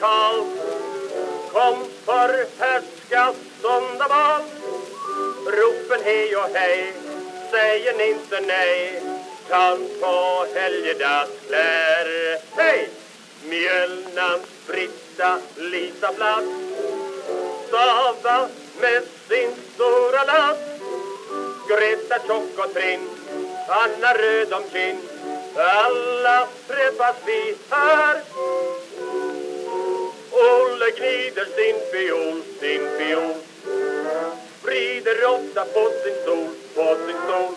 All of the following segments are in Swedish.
Karl Kom för här ska söndag Ropen hej och hej Säger ni inte nej? Kan ta helgedagskläder Hej! Mjölnan Britta Lisa Blatt Stava med sin stora last Greta tjock och trinn Anna röd om kind Alla träffas vi här. Olle sin fiol, sin fiol. Vrider ofta på sin stol, på sin stol.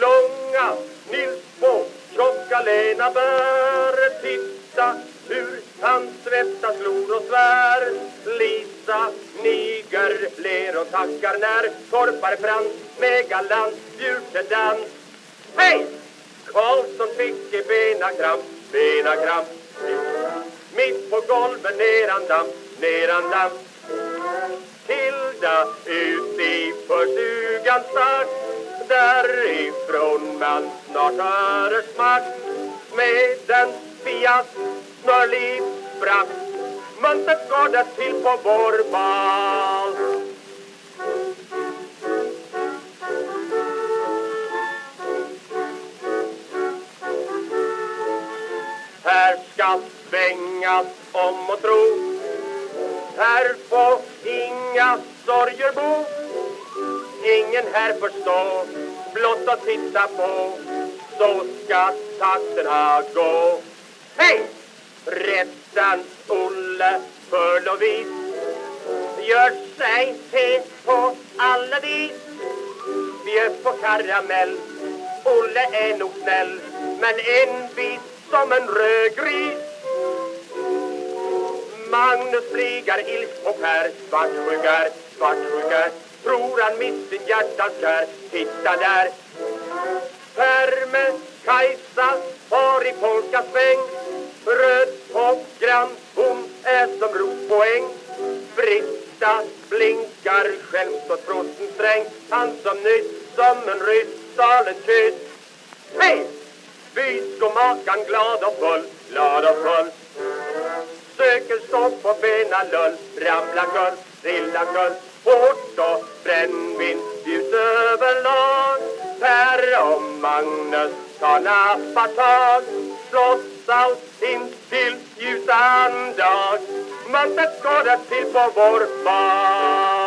Långa Nils på tjocka Lena bär Titta hur han svettas, glor och svär. Lisa niger, ler och tackar när Torpare Frans med galant bjuder till dans Hej! Karlsson fick i bena kramp, bena kramp. Mitt på golvet neran damp, neran damp Tilda ut i förstugan stack Därifrån man snart hörer smack. Med en fiat snörliv spratt Mönstret går till på vår bal. Här svängas om och tro. Här får inga sorger bo. Ingen här förstå Blott att titta på. Så ska takterna gå. Hej! Rättans Olle full och vis. Gör sig till på alla vis. Bjöd på karamell. Olle är nog snäll Men envis som en rödgris Magnus flygar ilsk och skär Svartsjuka, svartsjuka Tror han mitt sin hjärtans kär Titta där. Ferme, Kajsa har i polkasväng Röd och grann, hon är som rotpoäng Britta blinkar Skämt åt frosten sträng. Han som nyss som en ryss salen kyss. Hej! Byskomakaren glad och full, glad och full. Söker stopp på bena lull, ramla kull, trilla kull Hårt och brännvin bjuds överlag Per och Magnus tar nappatag Slåss allt till ljusan dag. Mötet går det till på vår bar